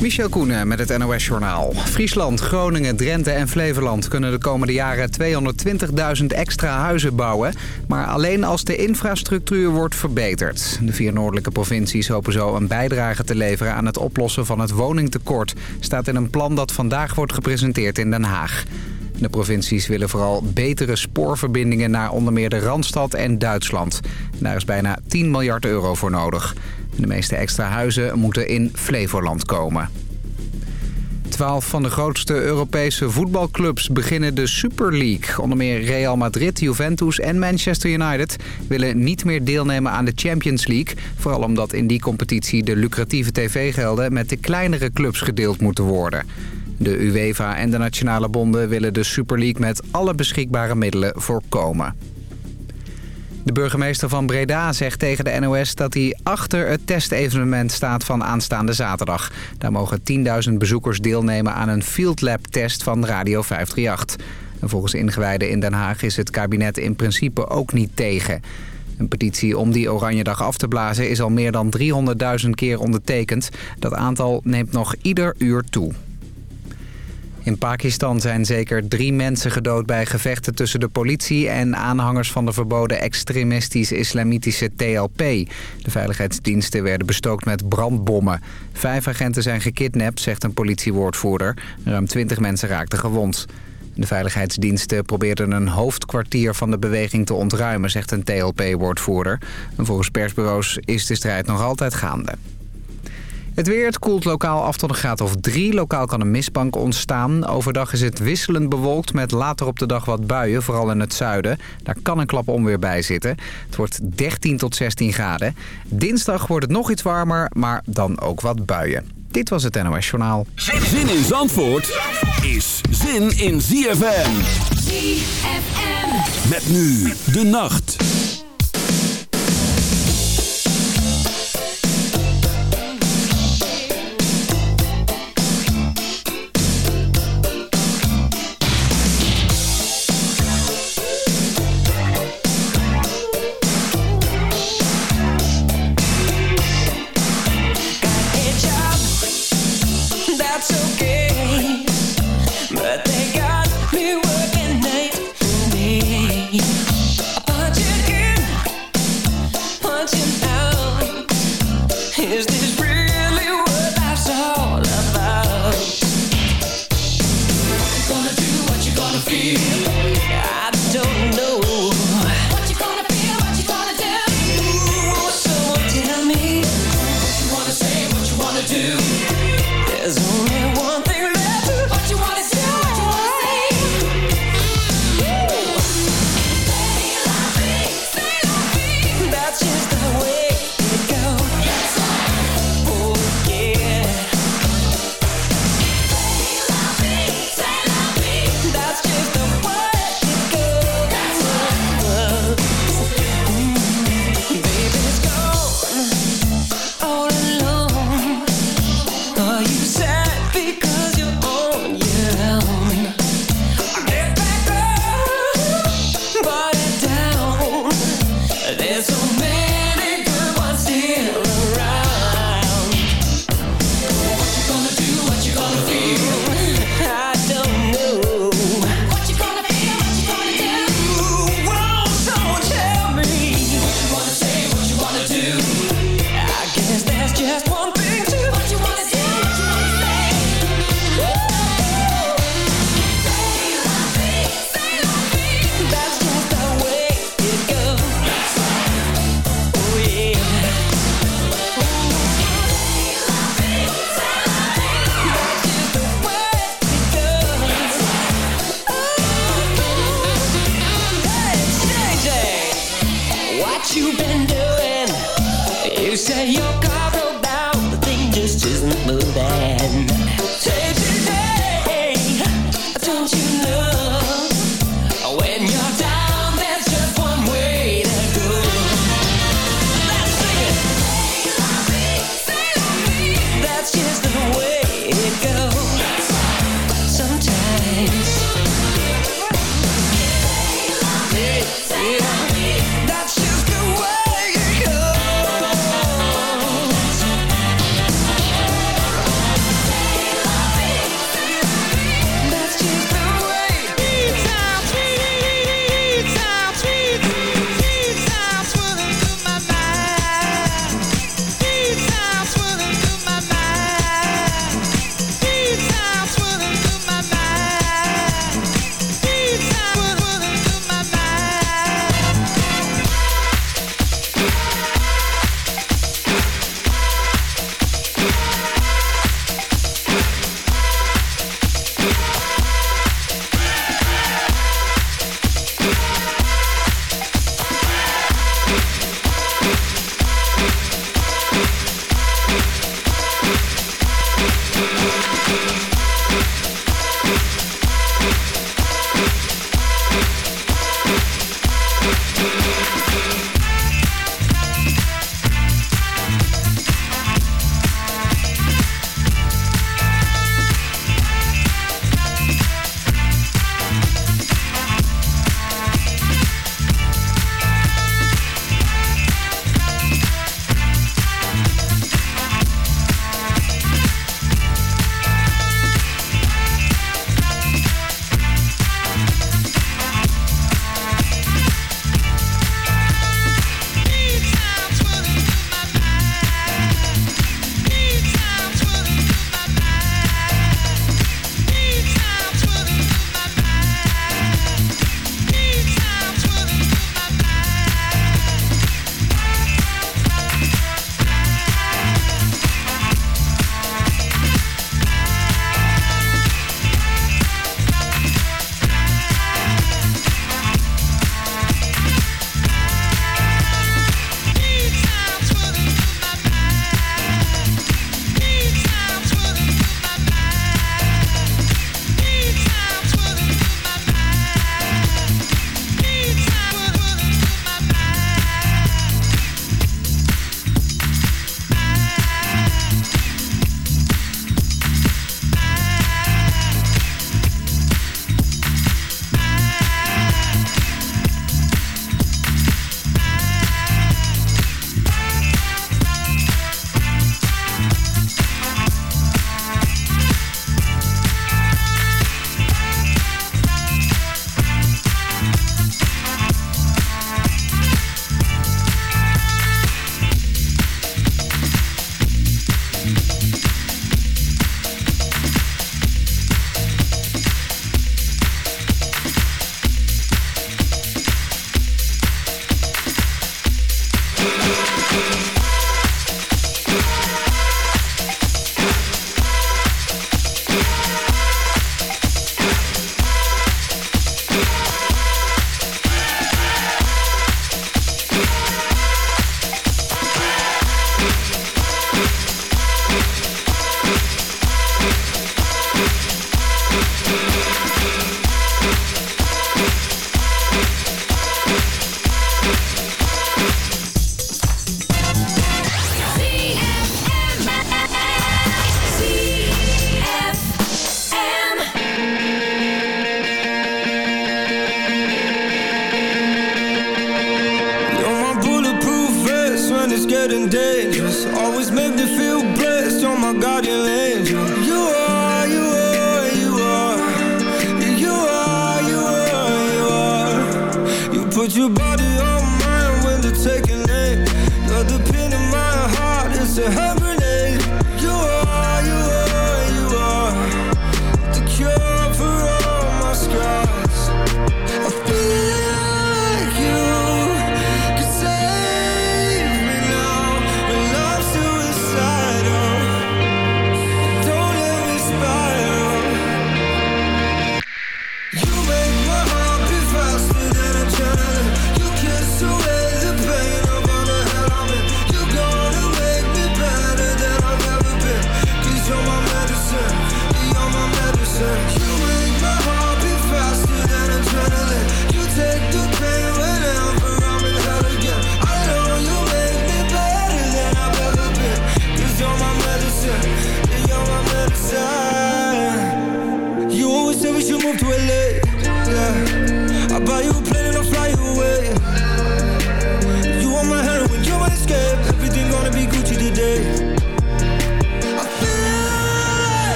Michel Koenen met het NOS-journaal. Friesland, Groningen, Drenthe en Flevoland kunnen de komende jaren 220.000 extra huizen bouwen. Maar alleen als de infrastructuur wordt verbeterd. De vier noordelijke provincies hopen zo een bijdrage te leveren aan het oplossen van het woningtekort. Staat in een plan dat vandaag wordt gepresenteerd in Den Haag. De provincies willen vooral betere spoorverbindingen naar onder meer de Randstad en Duitsland. daar is bijna 10 miljard euro voor nodig. De meeste extra huizen moeten in Flevoland komen. Twaalf van de grootste Europese voetbalclubs beginnen de Super League. Onder meer Real Madrid, Juventus en Manchester United willen niet meer deelnemen aan de Champions League. Vooral omdat in die competitie de lucratieve tv-gelden met de kleinere clubs gedeeld moeten worden. De UEFA en de nationale bonden willen de Super League met alle beschikbare middelen voorkomen. De burgemeester van Breda zegt tegen de NOS dat hij achter het testevenement staat van aanstaande zaterdag. Daar mogen 10.000 bezoekers deelnemen aan een Field Lab test van Radio 538. En volgens ingewijden in Den Haag is het kabinet in principe ook niet tegen. Een petitie om die Oranjedag af te blazen is al meer dan 300.000 keer ondertekend. Dat aantal neemt nog ieder uur toe. In Pakistan zijn zeker drie mensen gedood bij gevechten tussen de politie en aanhangers van de verboden extremistisch-islamitische TLP. De veiligheidsdiensten werden bestookt met brandbommen. Vijf agenten zijn gekidnapt, zegt een politiewoordvoerder. Ruim twintig mensen raakten gewond. De veiligheidsdiensten probeerden een hoofdkwartier van de beweging te ontruimen, zegt een TLP-woordvoerder. Volgens persbureaus is de strijd nog altijd gaande. Het weer, het koelt lokaal af tot een graad of drie. Lokaal kan een mistbank ontstaan. Overdag is het wisselend bewolkt met later op de dag wat buien, vooral in het zuiden. Daar kan een klap onweer bij zitten. Het wordt 13 tot 16 graden. Dinsdag wordt het nog iets warmer, maar dan ook wat buien. Dit was het NOS Journaal. Zin in Zandvoort is zin in ZFM. ZFM. Met nu de nacht.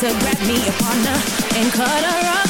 to grab me a partner and cut her up.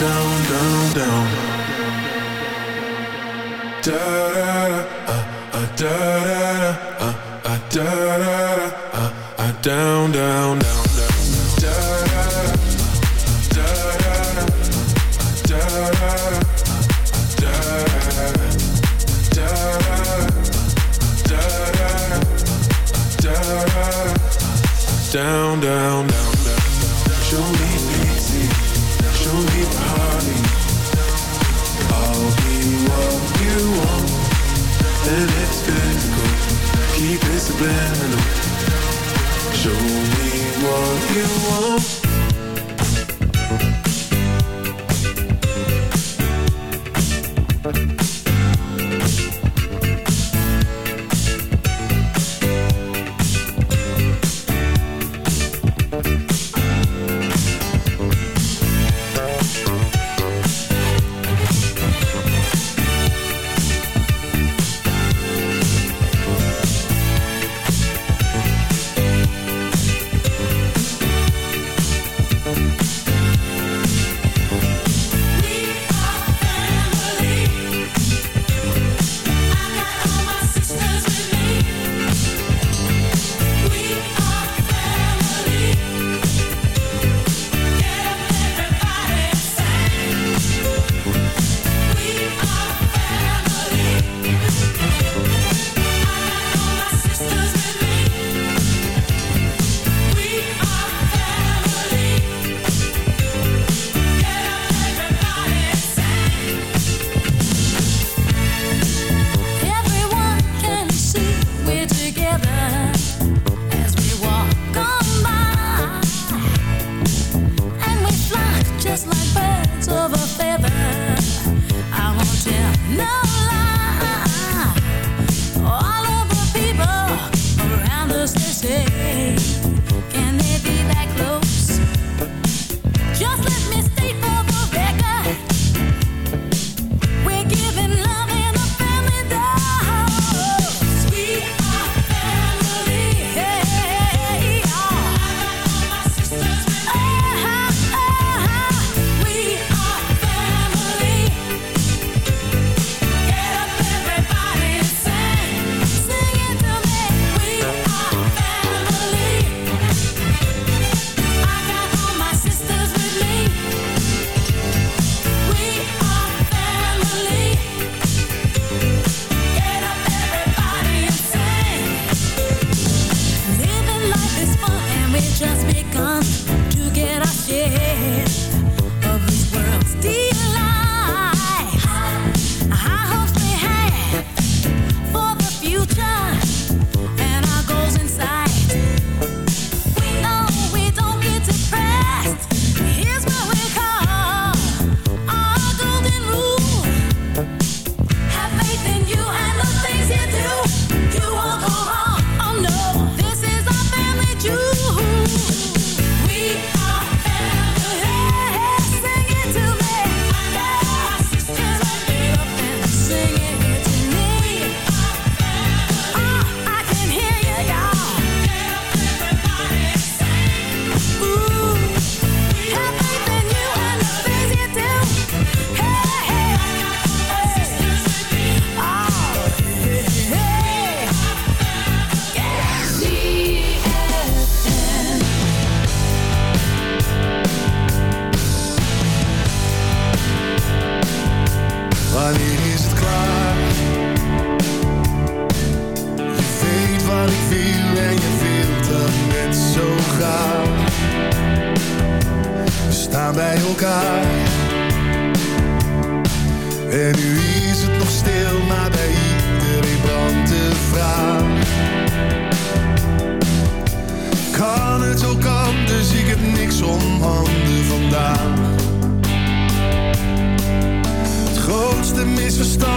down, down. down. Da da da, uh, uh, da da da, uh, da da da, down, down. keep it subliminal. Show me what you want.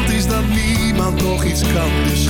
is dat niemand nog iets kan, dus.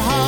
hard.